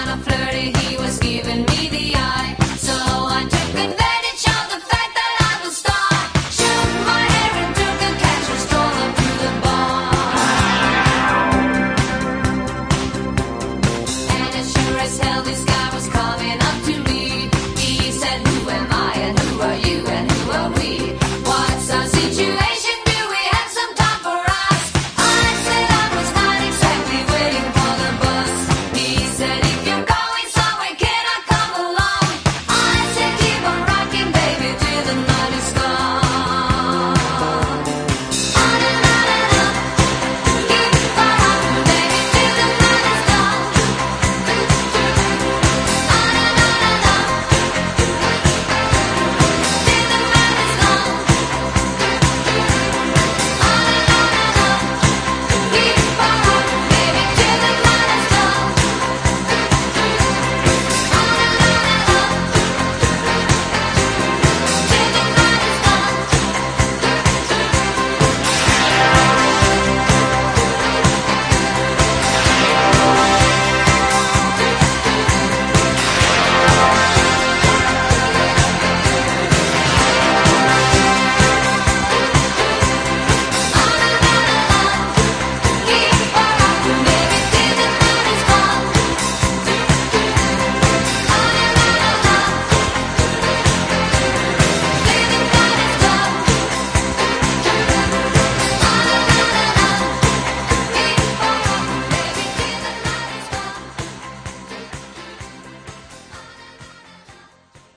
kind of flirty he was giving me.